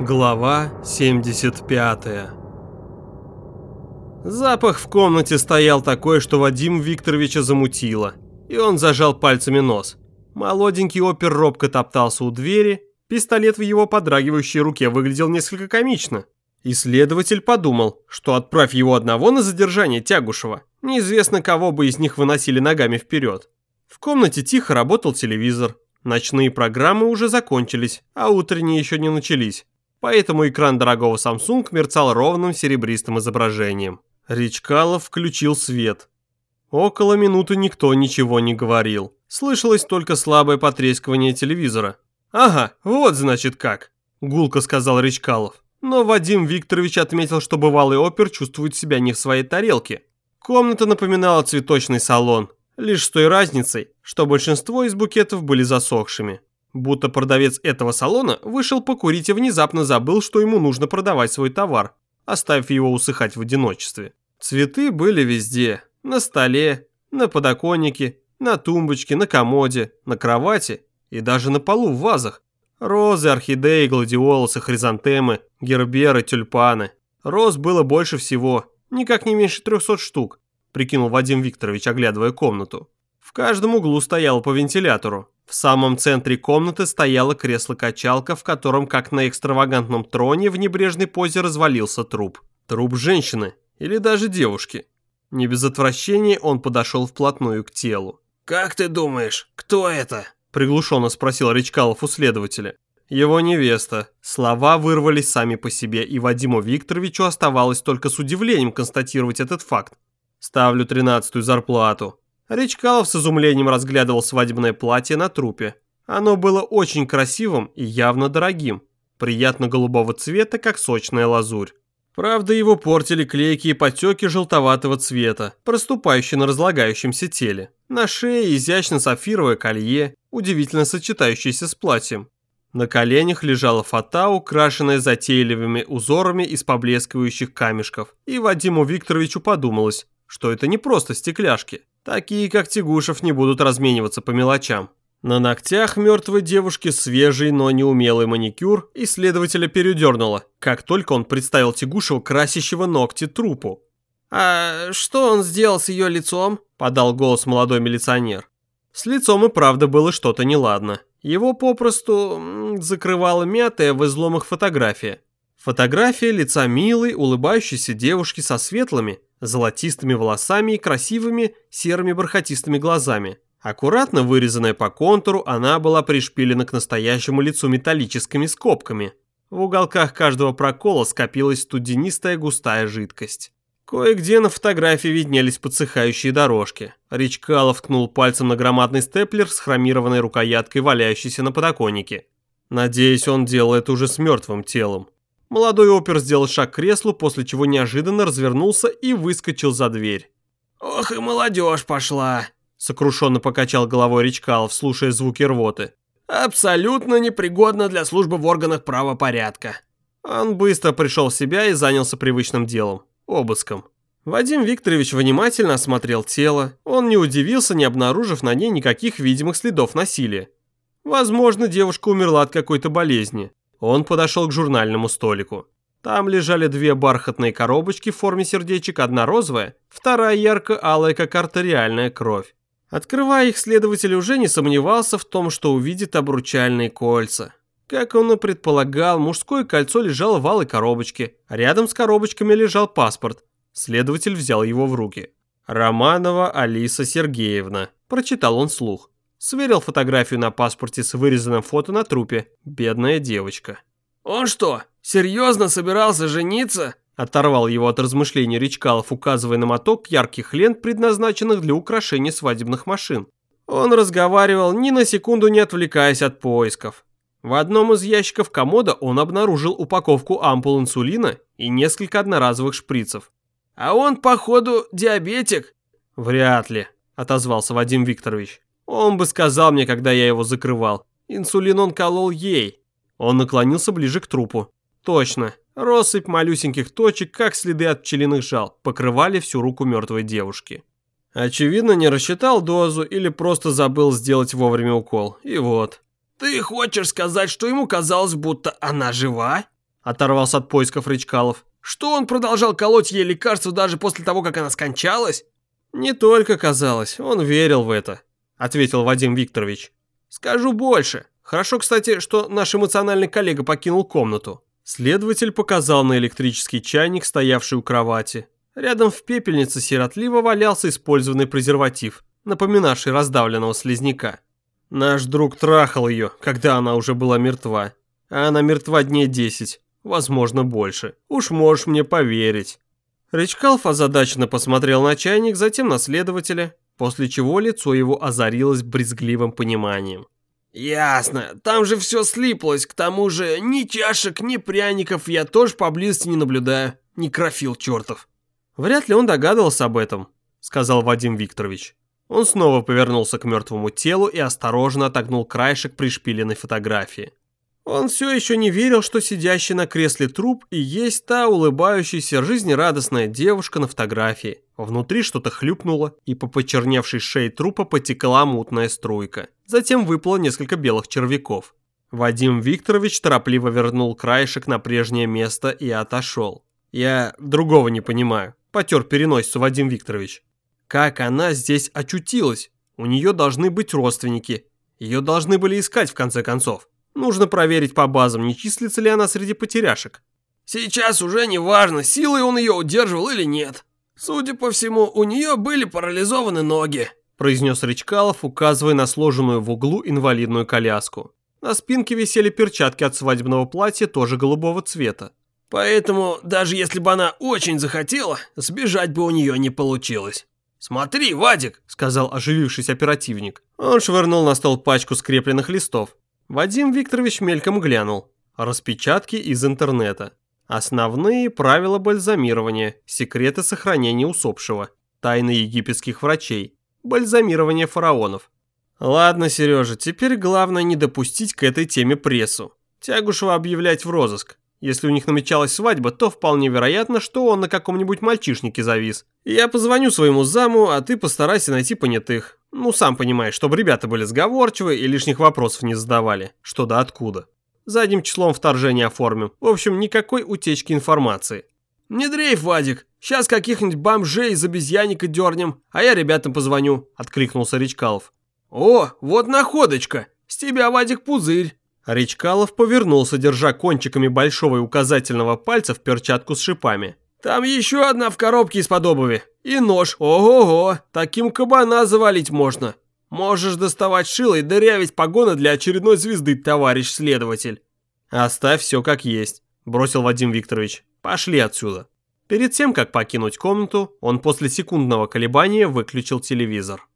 Глава 75 Запах в комнате стоял такой, что Вадим Викторовича замутило, и он зажал пальцами нос. Молоденький опер робко топтался у двери, пистолет в его подрагивающей руке выглядел несколько комично. Исследователь подумал, что отправь его одного на задержание Тягушева, неизвестно кого бы из них выносили ногами вперед. В комнате тихо работал телевизор. Ночные программы уже закончились, а утренние еще не начались. Поэтому экран дорогого Samsung мерцал ровным серебристым изображением. Речкалов включил свет. Около минуты никто ничего не говорил. Слышалось только слабое потрескивание телевизора. «Ага, вот значит как», – гулко сказал Речкалов. Но Вадим Викторович отметил, что бывалый опер чувствует себя не в своей тарелке. Комната напоминала цветочный салон, лишь с той разницей, что большинство из букетов были засохшими. Будто продавец этого салона вышел покурить и внезапно забыл, что ему нужно продавать свой товар, оставив его усыхать в одиночестве. Цветы были везде. На столе, на подоконнике, на тумбочке, на комоде, на кровати и даже на полу в вазах. Розы, орхидеи, гладиолусы, хризантемы, герберы, тюльпаны. Роз было больше всего, никак не меньше 300 штук, прикинул Вадим Викторович, оглядывая комнату. В каждом углу стоял по вентилятору. В самом центре комнаты стояло кресло-качалка, в котором, как на экстравагантном троне, в небрежной позе развалился труп. Труп женщины или даже девушки. Не без отвращения он подошел вплотную к телу. «Как ты думаешь, кто это?» – приглушенно спросил Речкалов у следователя. Его невеста. Слова вырвались сами по себе, и Вадиму Викторовичу оставалось только с удивлением констатировать этот факт. «Ставлю тринадцатую зарплату». Речкалов с изумлением разглядывал свадебное платье на трупе. Оно было очень красивым и явно дорогим, приятно голубого цвета, как сочная лазурь. Правда, его портили клейкие потеки желтоватого цвета, проступающие на разлагающемся теле. На шее изящно сапфировое колье, удивительно сочетающееся с платьем. На коленях лежала фата, украшенная затейливыми узорами из поблескивающих камешков. И Вадиму Викторовичу подумалось, что это не просто стекляшки. Такие, как Тягушев, не будут размениваться по мелочам. На ногтях мертвой девушки свежий, но неумелый маникюр исследователя передернуло, как только он представил Тягушева красящего ногти трупу. «А что он сделал с ее лицом?» – подал голос молодой милиционер. С лицом и правда было что-то неладно. Его попросту закрывала мятая в изломах фотография. Фотография лица милой, улыбающейся девушки со светлыми, золотистыми волосами и красивыми серыми бархатистыми глазами – Аккуратно вырезанная по контуру, она была пришпилена к настоящему лицу металлическими скобками. В уголках каждого прокола скопилась студенистая густая жидкость. Кое-где на фотографии виднелись подсыхающие дорожки. Ричкалов ткнул пальцем на громадный степлер с хромированной рукояткой, валяющейся на подоконнике. Надеюсь, он делал это уже с мертвым телом. Молодой опер сделал шаг к креслу, после чего неожиданно развернулся и выскочил за дверь. «Ох и молодежь пошла!» сокрушенно покачал головой Ричкалов, слушая звуки рвоты. «Абсолютно непригодно для службы в органах правопорядка». Он быстро пришел в себя и занялся привычным делом – обыском. Вадим Викторович внимательно осмотрел тело. Он не удивился, не обнаружив на ней никаких видимых следов насилия. Возможно, девушка умерла от какой-то болезни. Он подошел к журнальному столику. Там лежали две бархатные коробочки в форме сердечек, одна розовая, вторая ярко-алая, как артериальная кровь. Открывая их, следователь уже не сомневался в том, что увидит обручальные кольца. Как он и предполагал, мужское кольцо лежало в алой коробочке, а рядом с коробочками лежал паспорт. Следователь взял его в руки. «Романова Алиса Сергеевна», – прочитал он слух. Сверил фотографию на паспорте с вырезанным фото на трупе. Бедная девочка. «Он что, серьезно собирался жениться?» Оторвал его от размышлений Речкалов, указывая на моток ярких лент, предназначенных для украшения свадебных машин. Он разговаривал, ни на секунду не отвлекаясь от поисков. В одном из ящиков комода он обнаружил упаковку ампул инсулина и несколько одноразовых шприцев. «А он, походу, диабетик?» «Вряд ли», – отозвался Вадим Викторович. «Он бы сказал мне, когда я его закрывал. Инсулин он колол ей». Он наклонился ближе к трупу. «Точно, Россыпь малюсеньких точек, как следы от пчелиных жал, покрывали всю руку мертвой девушки. Очевидно, не рассчитал дозу или просто забыл сделать вовремя укол. И вот. «Ты хочешь сказать, что ему казалось, будто она жива?» Оторвался от поисков Рычкалов. Что он продолжал колоть ей лекарства даже после того, как она скончалась? Не только казалось, он верил в это, ответил Вадим Викторович. Скажу больше. Хорошо, кстати, что наш эмоциональный коллега покинул комнату. Следователь показал на электрический чайник, стоявший у кровати. Рядом в пепельнице сиротливо валялся использованный презерватив, напоминавший раздавленного слизняка. Наш друг трахал ее, когда она уже была мертва. А она мертва дней десять, возможно больше. Уж можешь мне поверить. Рычкалф озадаченно посмотрел на чайник, затем на следователя, после чего лицо его озарилось брезгливым пониманием. «Ясно. Там же все слиплось. К тому же ни чашек, ни пряников я тоже поблизости не наблюдаю. Некрофил чертов». «Вряд ли он догадывался об этом», — сказал Вадим Викторович. Он снова повернулся к мертвому телу и осторожно отогнул краешек пришпиленной фотографии. Он все еще не верил, что сидящий на кресле труп и есть та улыбающаяся жизнерадостная девушка на фотографии. Внутри что-то хлюпнуло, и по почерневшей шее трупа потекла мутная струйка. Затем выплыло несколько белых червяков. Вадим Викторович торопливо вернул краешек на прежнее место и отошел. «Я другого не понимаю», – потер переносицу Вадим Викторович. «Как она здесь очутилась? У нее должны быть родственники. Ее должны были искать в конце концов. Нужно проверить по базам, не числится ли она среди потеряшек. Сейчас уже не важно, силой он ее удерживал или нет. Судя по всему, у нее были парализованы ноги, произнес Рычкалов, указывая на сложенную в углу инвалидную коляску. На спинке висели перчатки от свадебного платья, тоже голубого цвета. Поэтому, даже если бы она очень захотела, сбежать бы у нее не получилось. «Смотри, Вадик!» – сказал оживившийся оперативник. Он швырнул на стол пачку скрепленных листов. Вадим Викторович мельком глянул. Распечатки из интернета. Основные правила бальзамирования, секреты сохранения усопшего, тайны египетских врачей, бальзамирование фараонов. Ладно, Сережа, теперь главное не допустить к этой теме прессу. Тягушева объявлять в розыск. Если у них намечалась свадьба, то вполне вероятно, что он на каком-нибудь мальчишнике завис. Я позвоню своему заму, а ты постарайся найти понятых. Ну, сам понимаешь, чтобы ребята были сговорчивы и лишних вопросов не задавали. Что да откуда. Задним числом вторжение оформим. В общем, никакой утечки информации. «Не дрейф, Вадик. Сейчас каких-нибудь бомжей из обезьянника дернем, а я ребятам позвоню», — откликнулся Речкалов. «О, вот находочка. С тебя, Вадик, пузырь». Речкалов повернулся, держа кончиками большого и указательного пальца в перчатку с шипами. «Там еще одна в коробке из-под обуви. И нож. Ого-го, таким кабана завалить можно. Можешь доставать шило и дырявить погоны для очередной звезды, товарищ следователь». «Оставь все как есть», – бросил Вадим Викторович. «Пошли отсюда». Перед тем, как покинуть комнату, он после секундного колебания выключил телевизор.